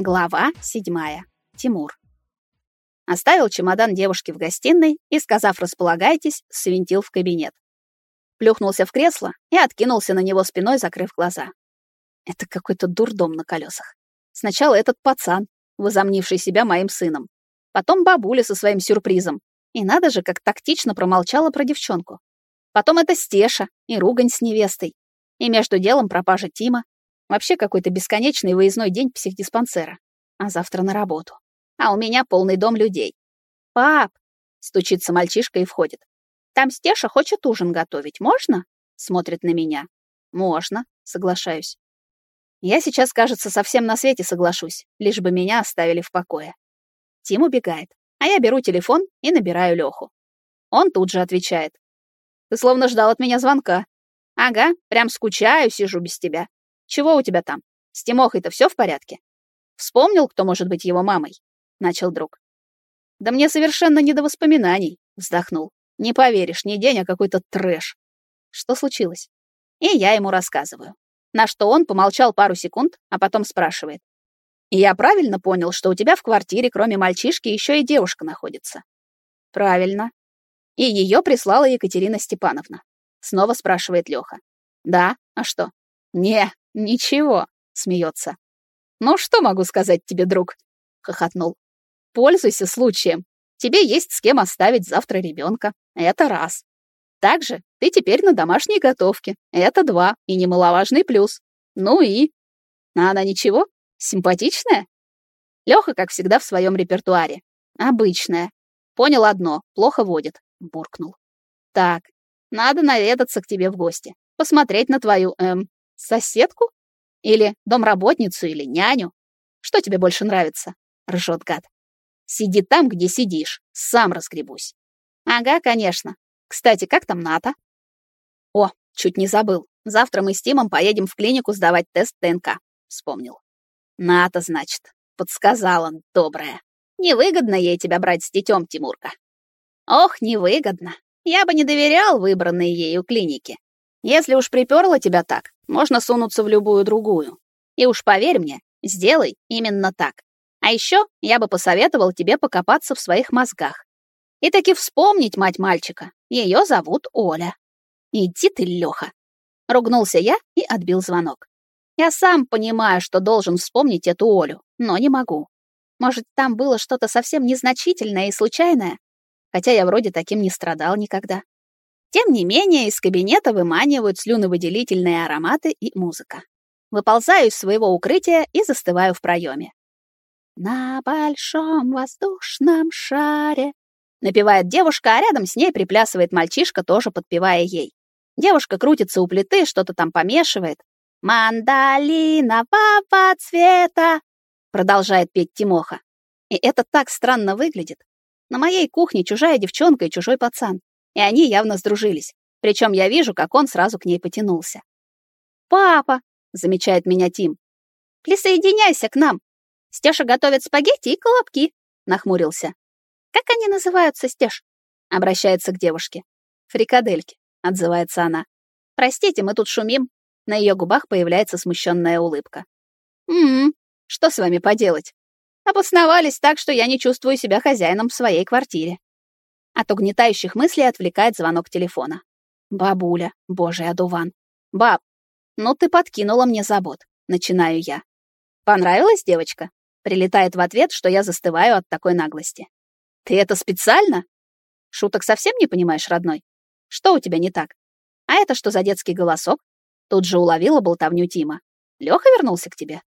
Глава седьмая. Тимур. Оставил чемодан девушки в гостиной и, сказав «располагайтесь», свинтил в кабинет. Плюхнулся в кресло и откинулся на него спиной, закрыв глаза. Это какой-то дурдом на колесах. Сначала этот пацан, возомнивший себя моим сыном. Потом бабуля со своим сюрпризом. И надо же, как тактично промолчала про девчонку. Потом это Стеша и ругань с невестой. И между делом пропажа Тима, Вообще какой-то бесконечный выездной день психдиспансера. А завтра на работу. А у меня полный дом людей. «Пап!» — стучится мальчишка и входит. «Там Стеша хочет ужин готовить. Можно?» — смотрит на меня. «Можно», — соглашаюсь. Я сейчас, кажется, совсем на свете соглашусь, лишь бы меня оставили в покое. Тим убегает, а я беру телефон и набираю Леху. Он тут же отвечает. «Ты словно ждал от меня звонка». «Ага, прям скучаю, сижу без тебя. Чего у тебя там? С Тимохой-то все в порядке? Вспомнил, кто может быть его мамой? Начал друг. Да мне совершенно не до воспоминаний, вздохнул. Не поверишь, не день, а какой-то трэш. Что случилось? И я ему рассказываю. На что он помолчал пару секунд, а потом спрашивает. И я правильно понял, что у тебя в квартире, кроме мальчишки, еще и девушка находится? Правильно. И ее прислала Екатерина Степановна. Снова спрашивает Леха. Да, а что? Не, «Ничего», — смеется. «Ну что могу сказать тебе, друг?» — хохотнул. «Пользуйся случаем. Тебе есть с кем оставить завтра ребенка. Это раз. Также ты теперь на домашней готовке. Это два. И немаловажный плюс. Ну и... А она ничего? Симпатичная?» Лёха, как всегда, в своем репертуаре. Обычная. Понял одно, плохо водит. Буркнул. Так, надо наведаться к тебе в гости. Посмотреть на твою, эм, Соседку? Или домработницу, или няню? Что тебе больше нравится? Ржет гад. Сиди там, где сидишь. Сам разгребусь. Ага, конечно. Кстати, как там Ната? О, чуть не забыл. Завтра мы с Тимом поедем в клинику сдавать тест ДНК. Вспомнил. Ната, значит. Подсказала, добрая. Невыгодно ей тебя брать с детем, Тимурка. Ох, невыгодно. Я бы не доверял выбранной ею клинике. Если уж приперло тебя так, можно сунуться в любую другую. И уж поверь мне, сделай именно так. А еще я бы посоветовал тебе покопаться в своих мозгах. И таки вспомнить мать мальчика. Ее зовут Оля. Иди ты, Леха. Ругнулся я и отбил звонок. Я сам понимаю, что должен вспомнить эту Олю, но не могу. Может, там было что-то совсем незначительное и случайное? Хотя я вроде таким не страдал никогда. Тем не менее, из кабинета выманивают слюновыделительные ароматы и музыка. Выползаю из своего укрытия и застываю в проеме. «На большом воздушном шаре», — напевает девушка, а рядом с ней приплясывает мальчишка, тоже подпевая ей. Девушка крутится у плиты, что-то там помешивает. «Мандалинового цвета», — продолжает петь Тимоха. И это так странно выглядит. На моей кухне чужая девчонка и чужой пацан и они явно сдружились. Причем я вижу, как он сразу к ней потянулся. «Папа!» — замечает меня Тим. «Присоединяйся к нам. Стеша готовит спагетти и колобки», — нахмурился. «Как они называются, Стеш?» — обращается к девушке. «Фрикадельки», — отзывается она. «Простите, мы тут шумим». На ее губах появляется смущенная улыбка. «М-м, что с вами поделать? Обосновались так, что я не чувствую себя хозяином в своей квартире. От угнетающих мыслей отвлекает звонок телефона. Бабуля, божий одуван. Баб, ну ты подкинула мне забот. Начинаю я. Понравилась девочка? Прилетает в ответ, что я застываю от такой наглости. Ты это специально? Шуток совсем не понимаешь, родной? Что у тебя не так? А это что за детский голосок? Тут же уловила болтовню Тима. Лёха вернулся к тебе?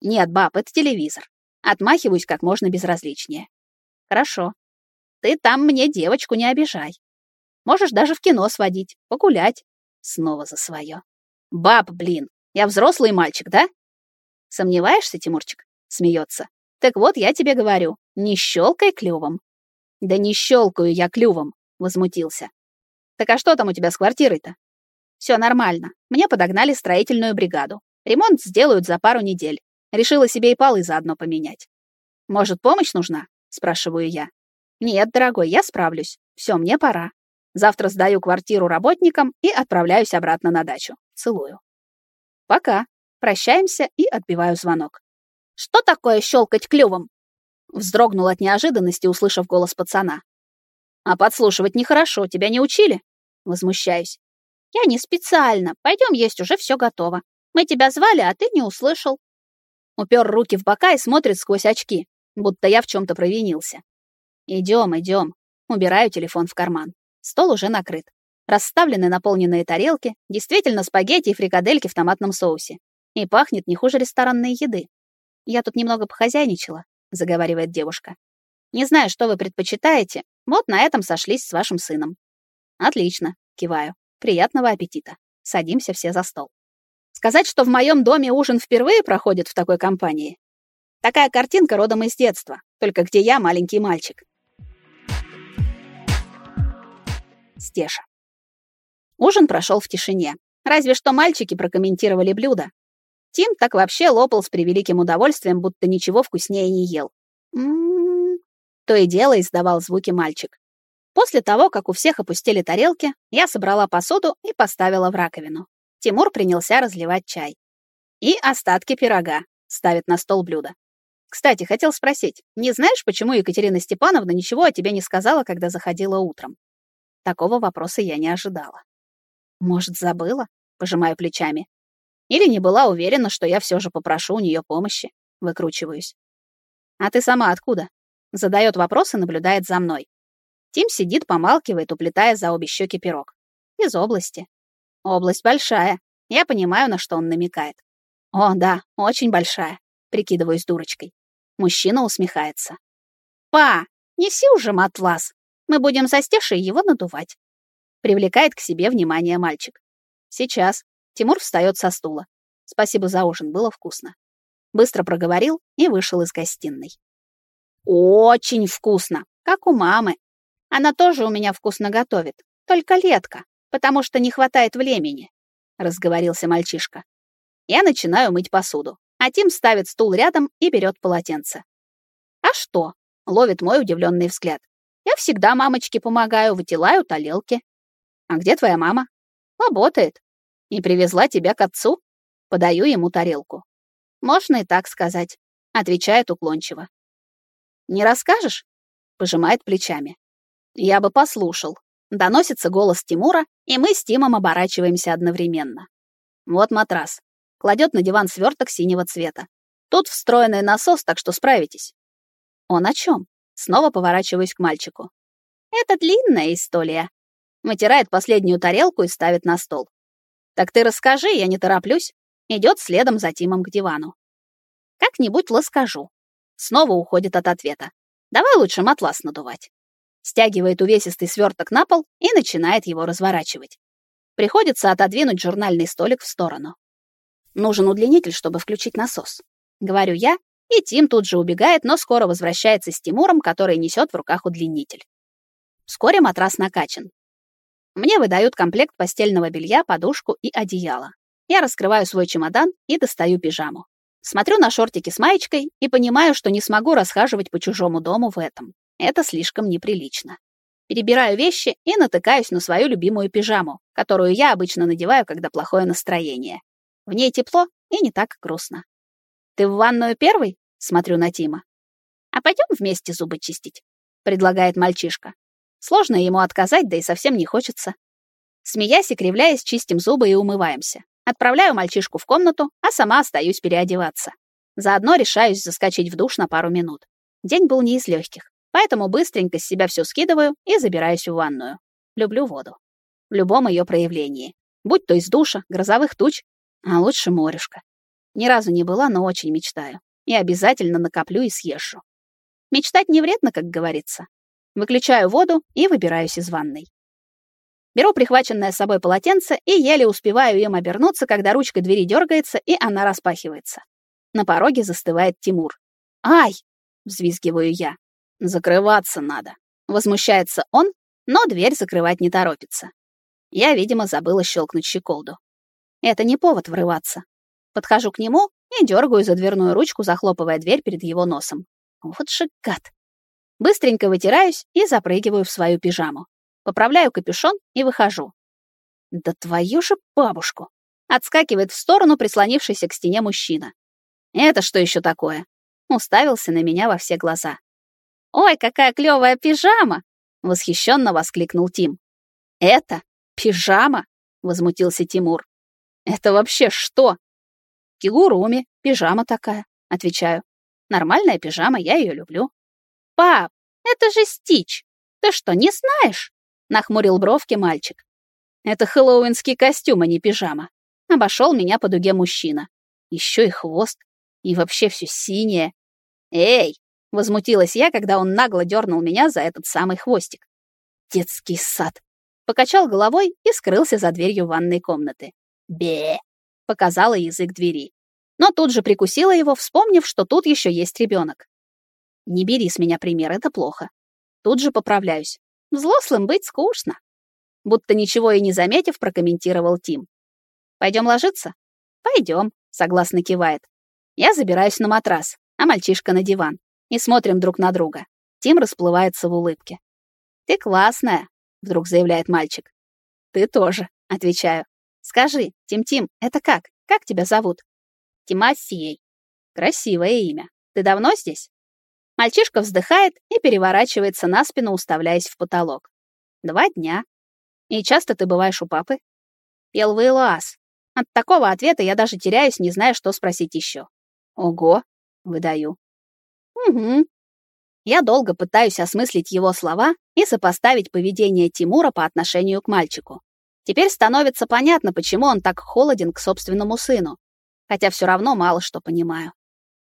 Нет, баб, это телевизор. Отмахиваюсь как можно безразличнее. Хорошо. Ты там мне девочку не обижай. Можешь даже в кино сводить, погулять. Снова за свое. Баб, блин, я взрослый мальчик, да? Сомневаешься, Тимурчик? Смеется. Так вот, я тебе говорю, не щелкай клювом. Да не щелкаю я клювом, возмутился. Так а что там у тебя с квартирой-то? Все нормально. Мне подогнали строительную бригаду. Ремонт сделают за пару недель. Решила себе и полы заодно поменять. Может, помощь нужна? Спрашиваю я. «Нет, дорогой, я справлюсь. Все, мне пора. Завтра сдаю квартиру работникам и отправляюсь обратно на дачу. Целую». «Пока». Прощаемся и отбиваю звонок. Что такое щелкать клювом? Вздрогнул от неожиданности, услышав голос пацана. А подслушивать нехорошо, тебя не учили? Возмущаюсь. Я не специально. Пойдем есть, уже все готово. Мы тебя звали, а ты не услышал. Упер руки в бока и смотрит сквозь очки, будто я в чем-то провинился. Идем, идем. Убираю телефон в карман. Стол уже накрыт. Расставлены наполненные тарелки, действительно спагетти и фрикадельки в томатном соусе. И пахнет не хуже ресторанной еды. Я тут немного похозяйничала, заговаривает девушка. Не знаю, что вы предпочитаете, вот на этом сошлись с вашим сыном. Отлично, киваю. Приятного аппетита. Садимся все за стол. Сказать, что в моем доме ужин впервые проходит в такой компании. Такая картинка родом из детства, только где я маленький мальчик. Стеша. Ужин прошел в тишине. Разве что мальчики прокомментировали блюдо. Тим так вообще лопал с превеликим удовольствием, будто ничего вкуснее не ел. М-м-м. То и дело издавал звуки мальчик. После того, как у всех опустили тарелки, я собрала посуду и поставила в раковину. Тимур принялся разливать чай. И остатки пирога ставит на стол блюдо. Кстати, хотел спросить, не знаешь, почему Екатерина Степановна ничего о тебе не сказала, когда заходила утром? Такого вопроса я не ожидала. Может, забыла? Пожимаю плечами. Или не была уверена, что я все же попрошу у нее помощи. Выкручиваюсь. А ты сама откуда? Задает вопрос и наблюдает за мной. Тим сидит, помалкивает, уплетая за обе щеки пирог. Из области. Область большая. Я понимаю, на что он намекает. О, да, очень большая. Прикидываюсь дурочкой. Мужчина усмехается. Па, неси уже матлас. Мы будем со Стешей его надувать. Привлекает к себе внимание мальчик. Сейчас. Тимур встает со стула. Спасибо за ужин, было вкусно. Быстро проговорил и вышел из гостиной. Очень вкусно, как у мамы. Она тоже у меня вкусно готовит, только летка, потому что не хватает времени, разговорился мальчишка. Я начинаю мыть посуду, а Тим ставит стул рядом и берет полотенце. А что? ловит мой удивленный взгляд. Я всегда мамочке помогаю, вытилаю тарелки. А где твоя мама? Работает. И привезла тебя к отцу? Подаю ему тарелку. Можно и так сказать, отвечает уклончиво. Не расскажешь? Пожимает плечами. Я бы послушал. Доносится голос Тимура, и мы с Тимом оборачиваемся одновременно. Вот матрас. Кладет на диван сверток синего цвета. Тут встроенный насос, так что справитесь. Он о чем? Снова поворачиваюсь к мальчику. Это длинная история. Вытирает последнюю тарелку и ставит на стол. Так ты расскажи, я не тороплюсь. Идет следом за Тимом к дивану. Как-нибудь расскажу. Снова уходит от ответа. Давай лучше матлас надувать. Стягивает увесистый сверток на пол и начинает его разворачивать. Приходится отодвинуть журнальный столик в сторону. Нужен удлинитель, чтобы включить насос. Говорю я и Тим тут же убегает, но скоро возвращается с Тимуром, который несет в руках удлинитель. Вскоре матрас накачан. Мне выдают комплект постельного белья, подушку и одеяло. Я раскрываю свой чемодан и достаю пижаму. Смотрю на шортики с маечкой и понимаю, что не смогу расхаживать по чужому дому в этом. Это слишком неприлично. Перебираю вещи и натыкаюсь на свою любимую пижаму, которую я обычно надеваю, когда плохое настроение. В ней тепло и не так грустно. «Ты в ванную первый?» Смотрю на Тима. «А пойдем вместе зубы чистить?» — предлагает мальчишка. Сложно ему отказать, да и совсем не хочется. Смеясь и кривляясь, чистим зубы и умываемся. Отправляю мальчишку в комнату, а сама остаюсь переодеваться. Заодно решаюсь заскочить в душ на пару минут. День был не из легких, поэтому быстренько с себя все скидываю и забираюсь в ванную. Люблю воду. В любом ее проявлении. Будь то из душа, грозовых туч, а лучше морюшка. Ни разу не была, но очень мечтаю и обязательно накоплю и съезжу. Мечтать не вредно, как говорится. Выключаю воду и выбираюсь из ванной. Беру прихваченное с собой полотенце и еле успеваю им обернуться, когда ручка двери дергается, и она распахивается. На пороге застывает Тимур. «Ай!» — взвизгиваю я. «Закрываться надо!» — возмущается он, но дверь закрывать не торопится. Я, видимо, забыла щелкнуть щеколду. Это не повод врываться. Подхожу к нему и дергаю за дверную ручку, захлопывая дверь перед его носом. Вот же гад. Быстренько вытираюсь и запрыгиваю в свою пижаму. Поправляю капюшон и выхожу. Да твою же бабушку! Отскакивает в сторону прислонившийся к стене мужчина. Это что еще такое? уставился на меня во все глаза. «Ой, какая клёвая пижама!» — восхищенно воскликнул Тим. «Это пижама?» — возмутился Тимур. «Это вообще что?» «Кигуруми, пижама такая», — отвечаю. «Нормальная пижама, я ее люблю». «Пап, это же Стич! Ты что, не знаешь?» — нахмурил бровки мальчик. «Это хэллоуинский костюм, а не пижама». Обошел меня по дуге мужчина. Еще и хвост, и вообще все синее. «Эй!» — возмутилась я, когда он нагло дернул меня за этот самый хвостик. «Детский сад!» Покачал головой и скрылся за дверью ванной комнаты. «Бе!» — показала язык двери. Но тут же прикусила его, вспомнив, что тут еще есть ребенок. «Не бери с меня пример, это плохо». Тут же поправляюсь. Взрослым быть скучно. Будто ничего и не заметив, прокомментировал Тим. Пойдем ложиться? Пойдем, согласно кивает. Я забираюсь на матрас, а мальчишка на диван. И смотрим друг на друга. Тим расплывается в улыбке. «Ты классная», — вдруг заявляет мальчик. «Ты тоже», — отвечаю. «Скажи, Тим-Тим, это как? Как тебя зовут?» «Тимофей». «Красивое имя. Ты давно здесь?» Мальчишка вздыхает и переворачивается на спину, уставляясь в потолок. «Два дня. И часто ты бываешь у папы?» «Пелвый лаз». От такого ответа я даже теряюсь, не зная, что спросить еще. «Ого», — выдаю. «Угу». Я долго пытаюсь осмыслить его слова и сопоставить поведение Тимура по отношению к мальчику. Теперь становится понятно, почему он так холоден к собственному сыну, хотя все равно мало что понимаю.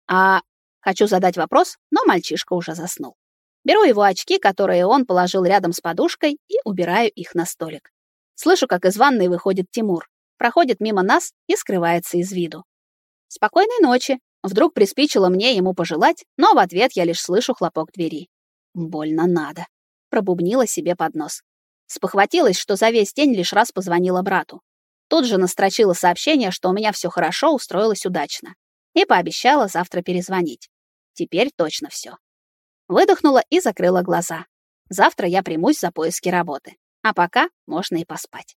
А хочу задать вопрос, но мальчишка уже заснул. Беру его очки, которые он положил рядом с подушкой, и убираю их на столик. Слышу, как из ванной выходит Тимур, проходит мимо нас и скрывается из виду. Спокойной ночи, Вдруг приспичило мне ему пожелать, но в ответ я лишь слышу хлопок двери. Больно надо. Пробубнила себе под нос. Спохватилась, что за весь день лишь раз позвонила брату. Тут же настрочила сообщение, что у меня все хорошо, устроилось удачно. И пообещала завтра перезвонить. Теперь точно все. Выдохнула и закрыла глаза. Завтра я примусь за поиски работы. А пока можно и поспать.